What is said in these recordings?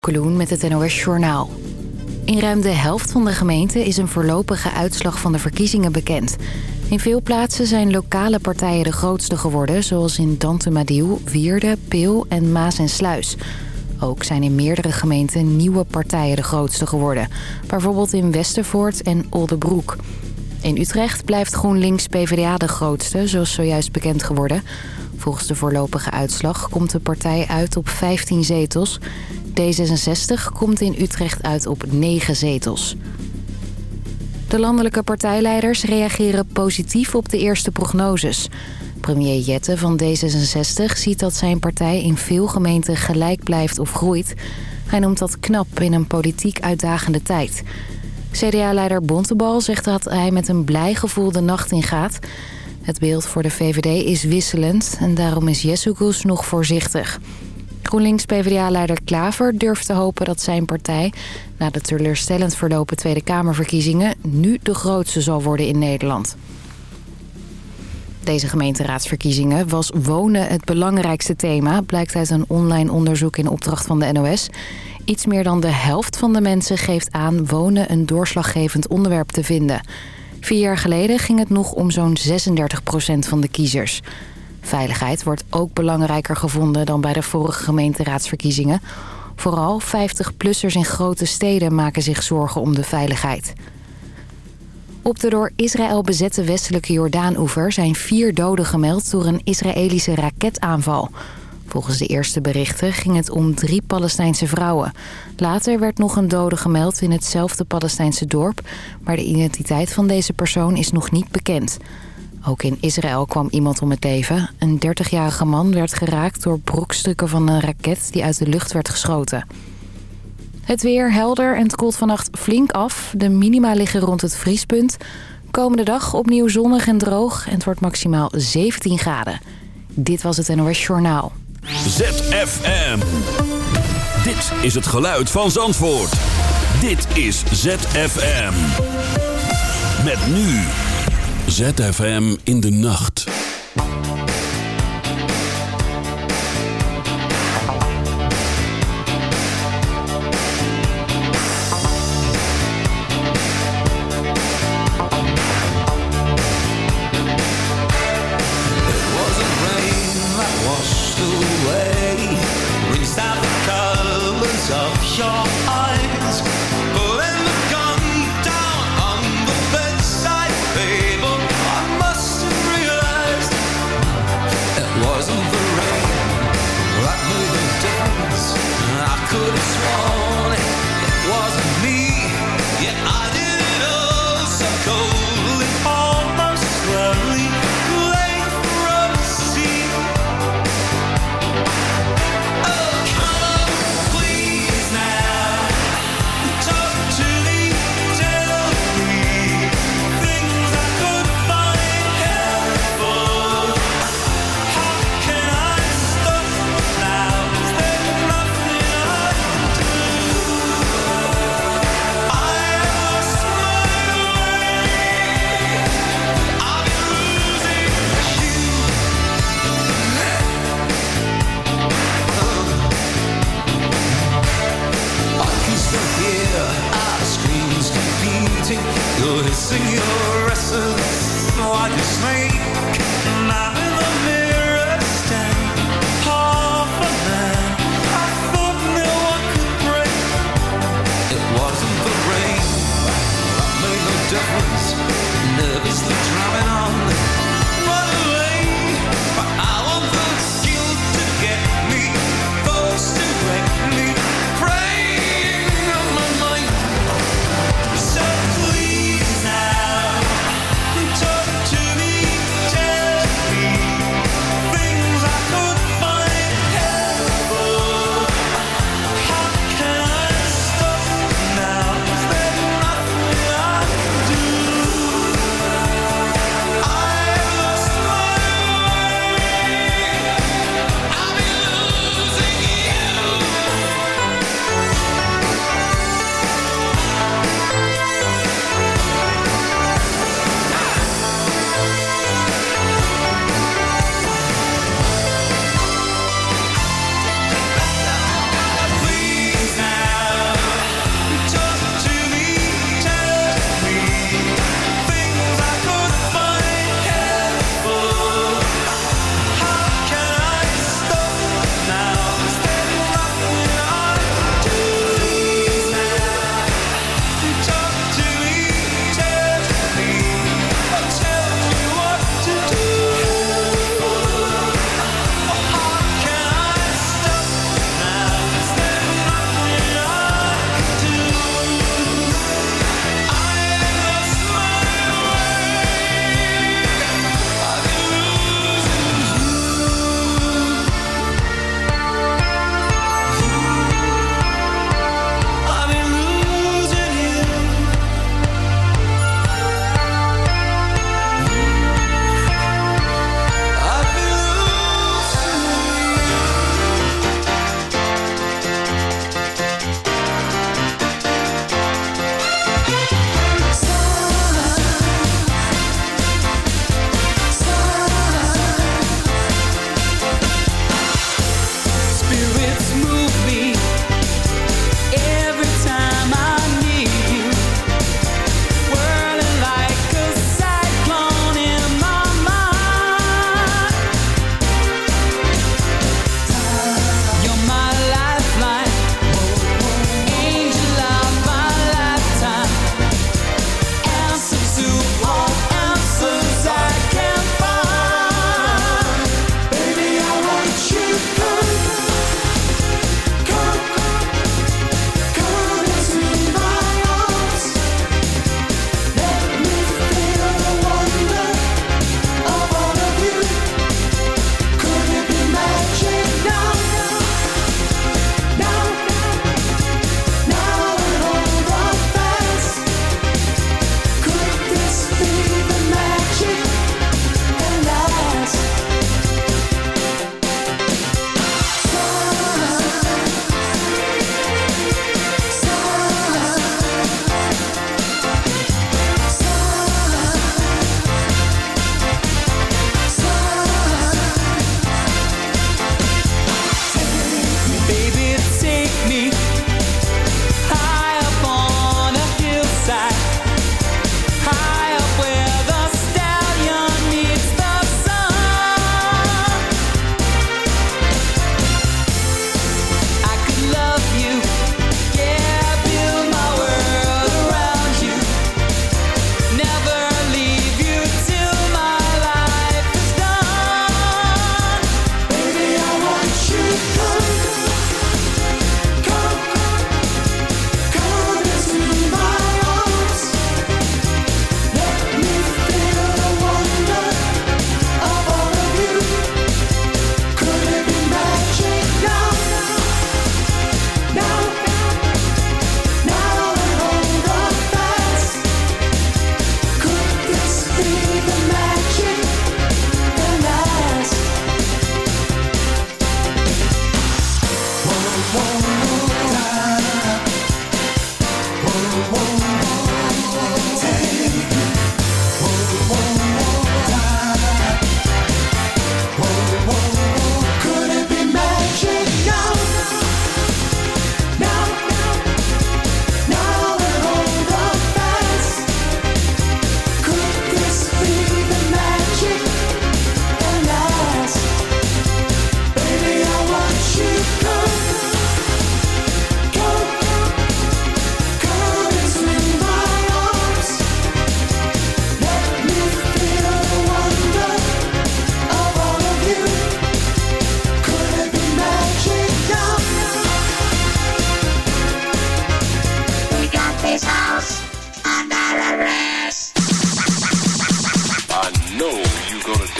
Kloen met het NOS Journaal. In ruim de helft van de gemeenten is een voorlopige uitslag van de verkiezingen bekend. In veel plaatsen zijn lokale partijen de grootste geworden... zoals in Dantemadiel, Wierde, Peel en Maas en Sluis. Ook zijn in meerdere gemeenten nieuwe partijen de grootste geworden. Bijvoorbeeld in Westervoort en Oldebroek. In Utrecht blijft GroenLinks PvdA de grootste, zoals zojuist bekend geworden. Volgens de voorlopige uitslag komt de partij uit op 15 zetels. D66 komt in Utrecht uit op 9 zetels. De landelijke partijleiders reageren positief op de eerste prognoses. Premier Jette van D66 ziet dat zijn partij in veel gemeenten gelijk blijft of groeit. Hij noemt dat knap in een politiek uitdagende tijd. CDA-leider Bontebal zegt dat hij met een blij gevoel de nacht ingaat. Het beeld voor de VVD is wisselend en daarom is Jessugus nog voorzichtig. GroenLinks-PVDA-leider Klaver durft te hopen dat zijn partij... na de teleurstellend verlopen Tweede Kamerverkiezingen... nu de grootste zal worden in Nederland. Deze gemeenteraadsverkiezingen was wonen het belangrijkste thema... blijkt uit een online onderzoek in opdracht van de NOS. Iets meer dan de helft van de mensen geeft aan wonen een doorslaggevend onderwerp te vinden. Vier jaar geleden ging het nog om zo'n 36% van de kiezers... Veiligheid wordt ook belangrijker gevonden dan bij de vorige gemeenteraadsverkiezingen. Vooral 50-plussers in grote steden maken zich zorgen om de veiligheid. Op de door Israël bezette westelijke Jordaan-oever zijn vier doden gemeld door een Israëlische raketaanval. Volgens de eerste berichten ging het om drie Palestijnse vrouwen. Later werd nog een dode gemeld in hetzelfde Palestijnse dorp... maar de identiteit van deze persoon is nog niet bekend. Ook in Israël kwam iemand om het leven. Een 30-jarige man werd geraakt door brokstukken van een raket die uit de lucht werd geschoten. Het weer helder en het koelt vannacht flink af. De minima liggen rond het vriespunt. Komende dag opnieuw zonnig en droog en het wordt maximaal 17 graden. Dit was het NOS Journaal. ZFM. Dit is het geluid van Zandvoort. Dit is ZFM. Met nu... ZFM in de nacht.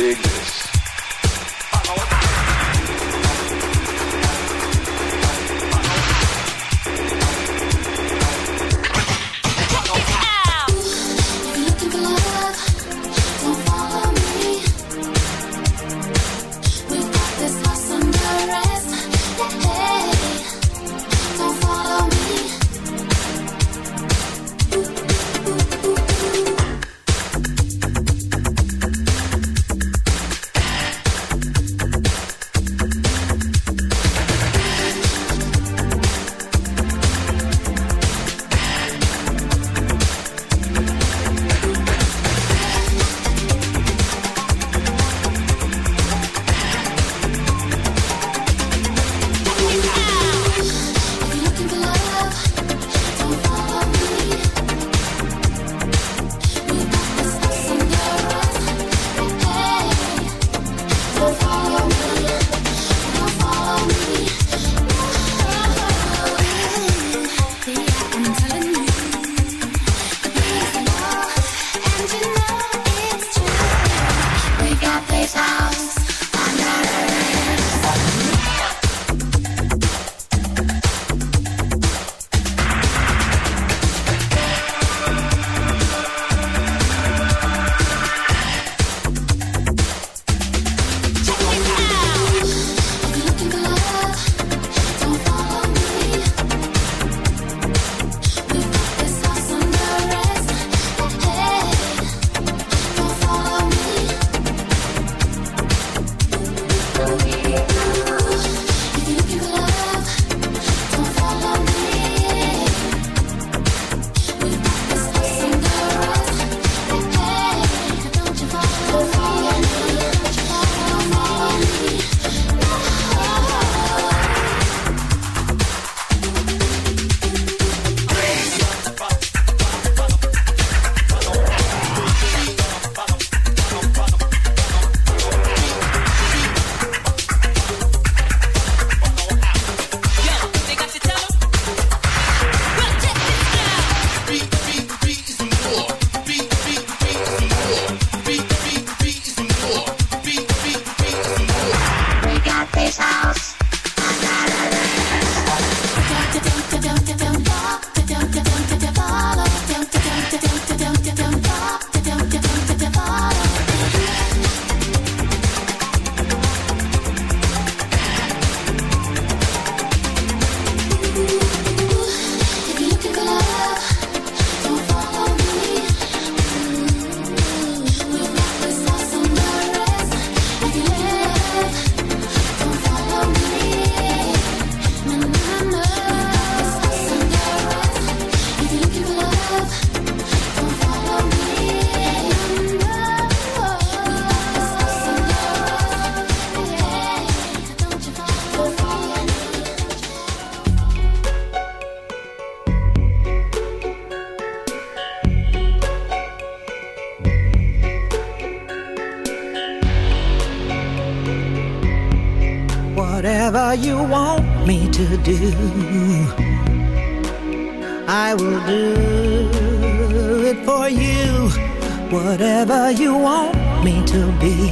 Biggest.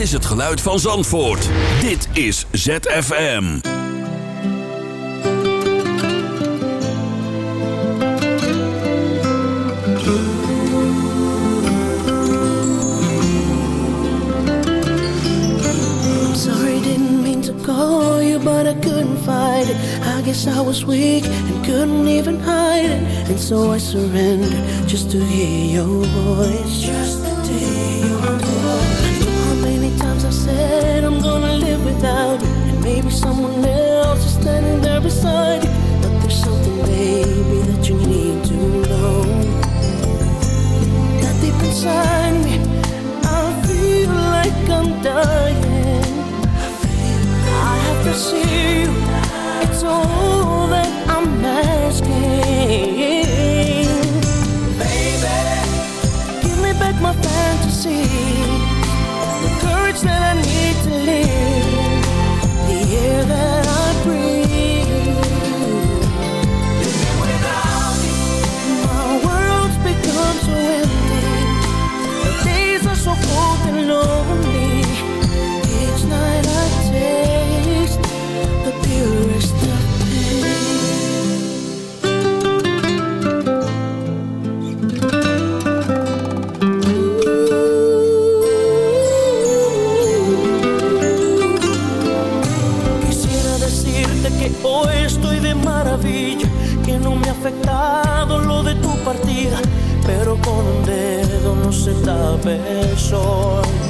Is het geluid van Zandvoort. Dit is ZFM. Sorry, didn't mean to call you, but I couldn't fight it. I guess I was weak and couldn't even hide it. And so I surrendered just to hear your voice. sunshine. I feel like I'm done. con un dedo no se tape el sol.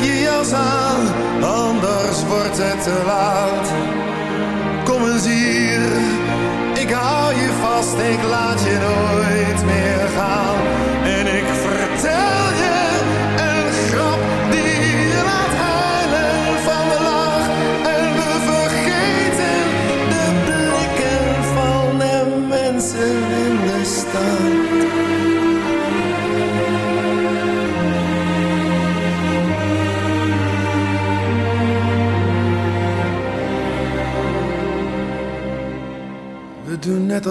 Je jas aan, anders wordt het te laat. Kom eens hier, ik hou je vast, ik laat je nooit meer gaan. En ik vertel je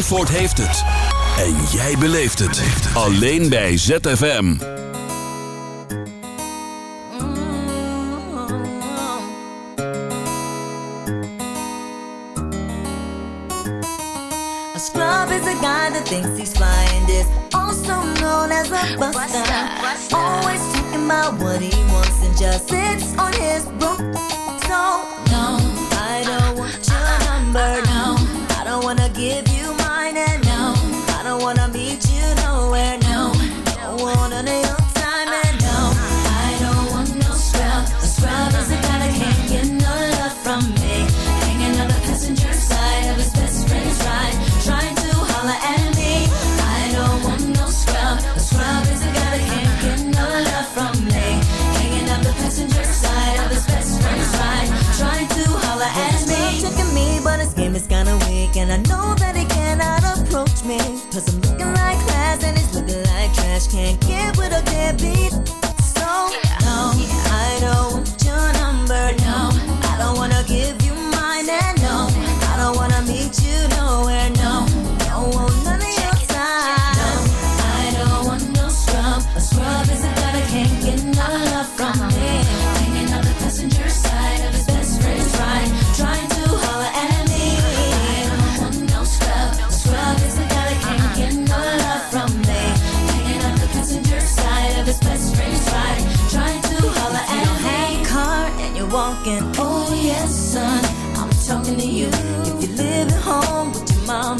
Zandvoort heeft het. En jij beleeft het. Alleen bij ZFM. Is a guy that thinks he's flying is Also known as a buster. Always talking about what he wants and just sits on his broke.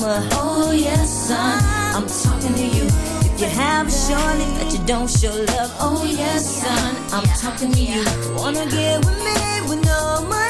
Mama. Oh yes, son, I'm talking to you. If you have a shorty that you don't show love. Oh yes, son, I'm talking to you. Wanna get with me with no money?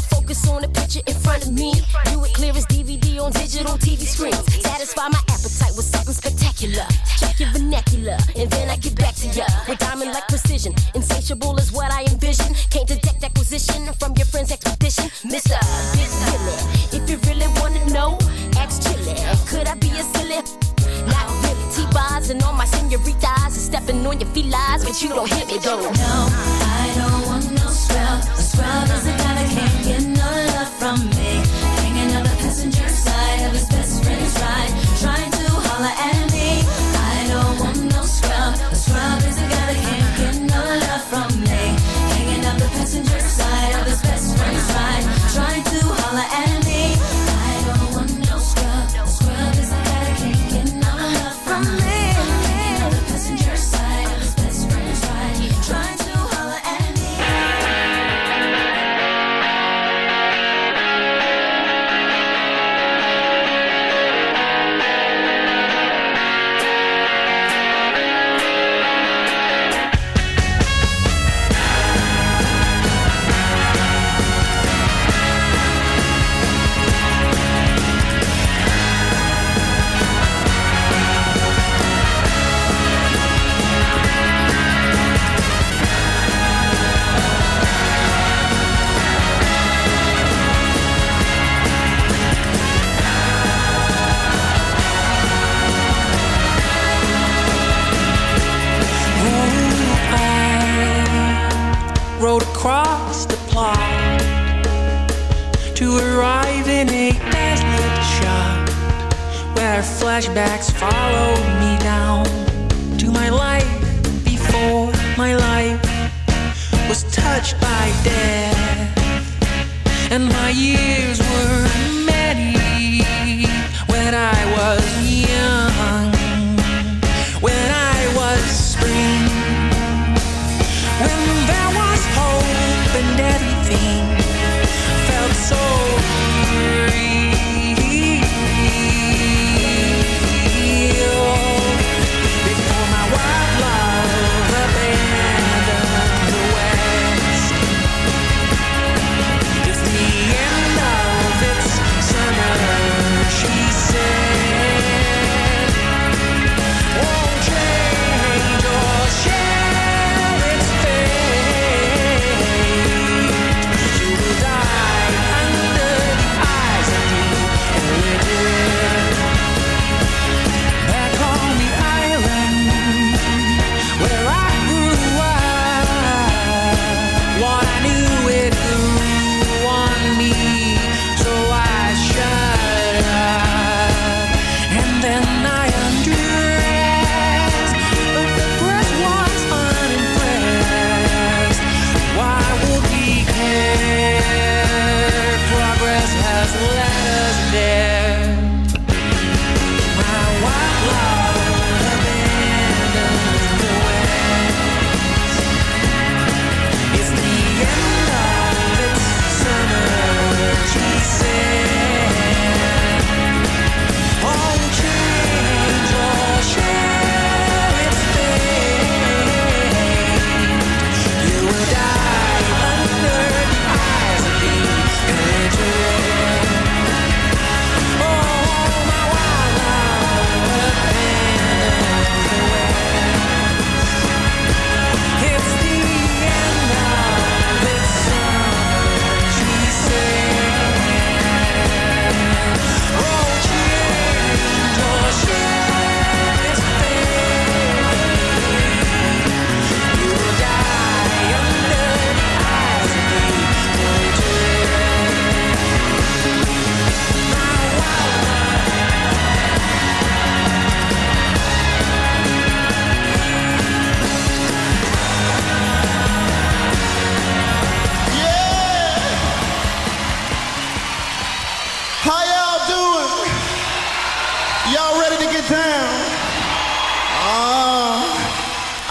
focus on the picture in front of me. Do it clear as DVD on digital TV screens. Satisfy my appetite with something spectacular. Check your vernacular, and then I get back to ya with diamond like precision. Insatiable is what I envision. Can't detect acquisition from your friend's expedition. Mr. Big if you really wanna know, ask Chili. Could I be a silly? Not really. T-bars and all my senoritas and stepping on your felines, but you don't hit me though. No, I no scrub. A scrub is a guy that can't get no love from me.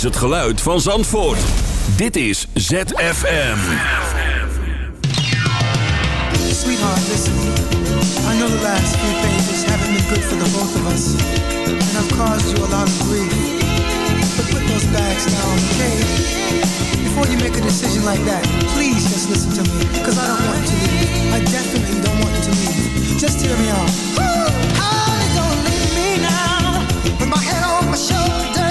is het geluid van Zandvoort. Dit is ZFM. Sweetheart, listen. I know the last few things haven't been good for the both of us. And I've caused you a lot of grief. But put those bags down, okay? Before you make a decision like that, please just listen to me. Because I don't want to leave. I definitely don't want to leave. Just hear me out. Ooh, I don't leave me now. With my head on my shoulder.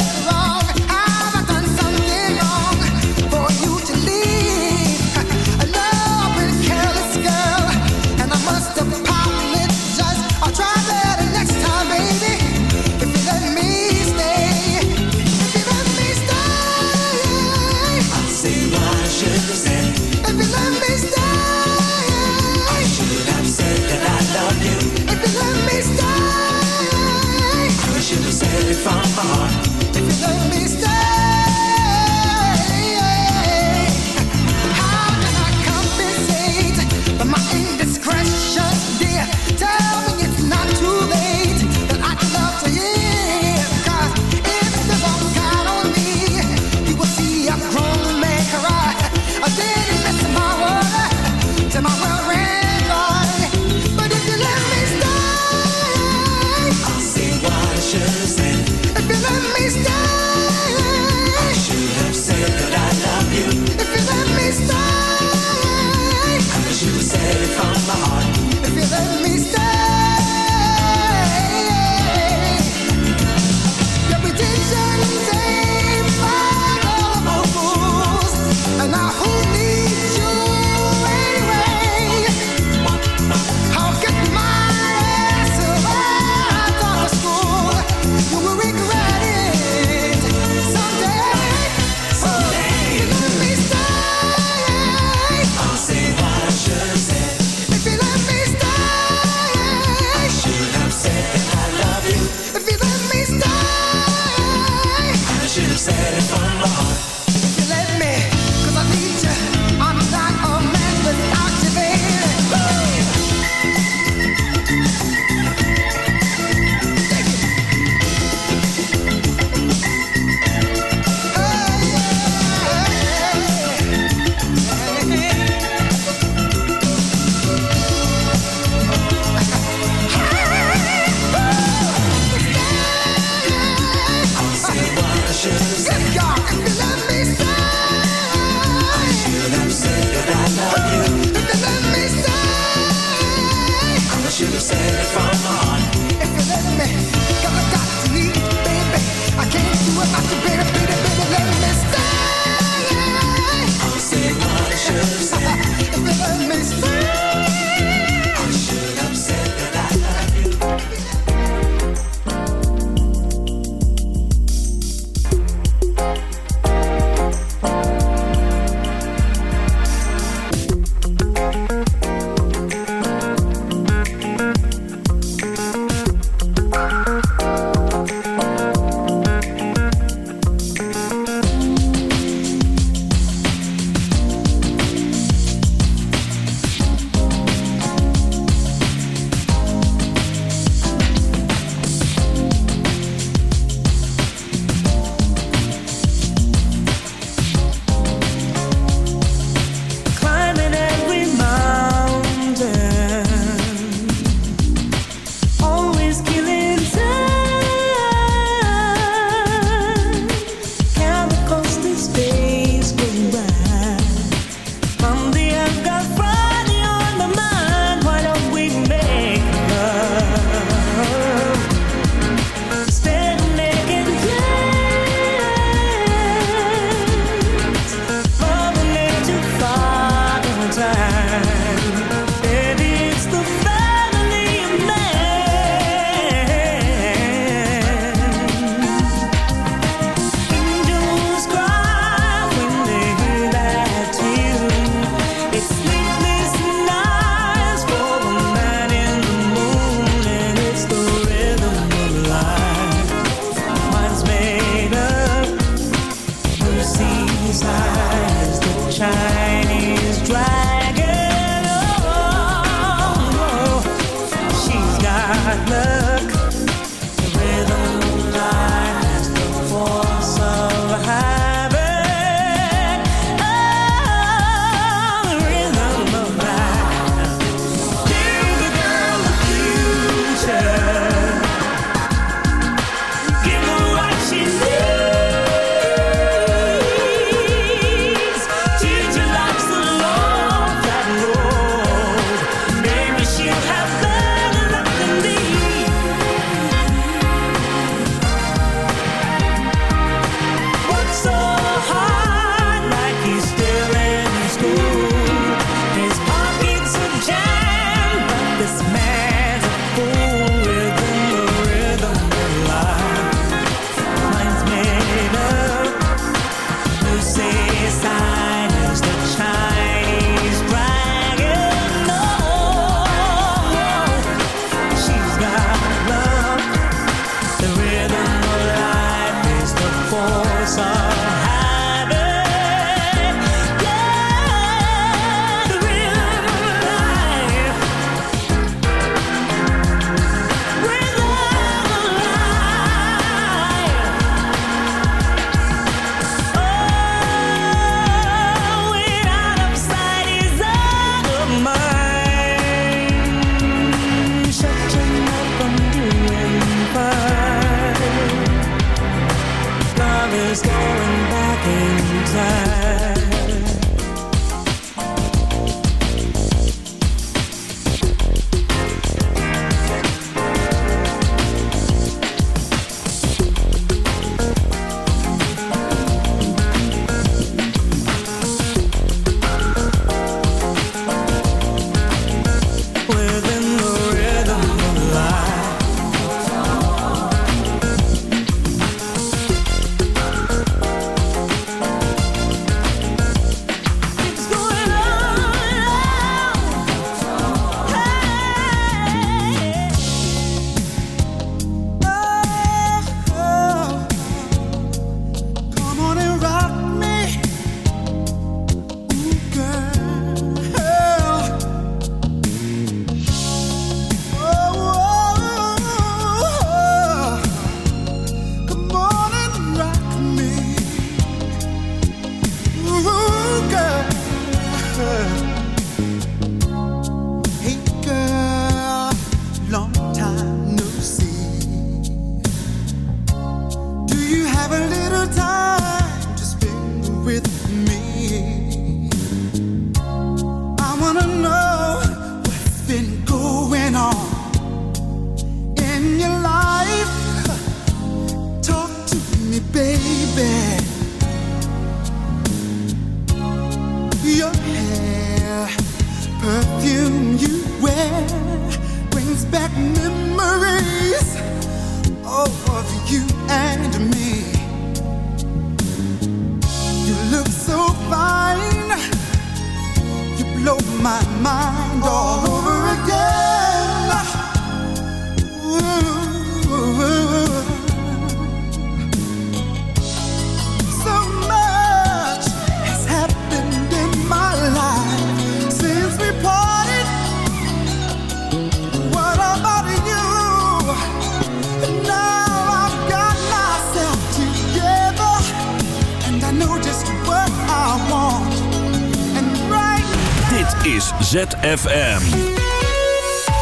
FM.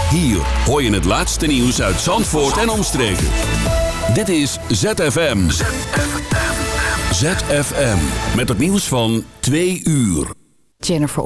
Hier hoor je het laatste nieuws uit Zandvoort en omstreken. Dit is ZFM. ZFM. Met het nieuws van twee uur. Jennifer